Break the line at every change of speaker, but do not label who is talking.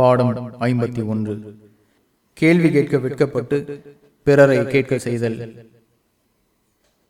பாடம் ஐம்பத்தி ஒன்று. கேள்வி கேட்க விற்கப்பட்டு பிறரை கேட்க செய்தல்.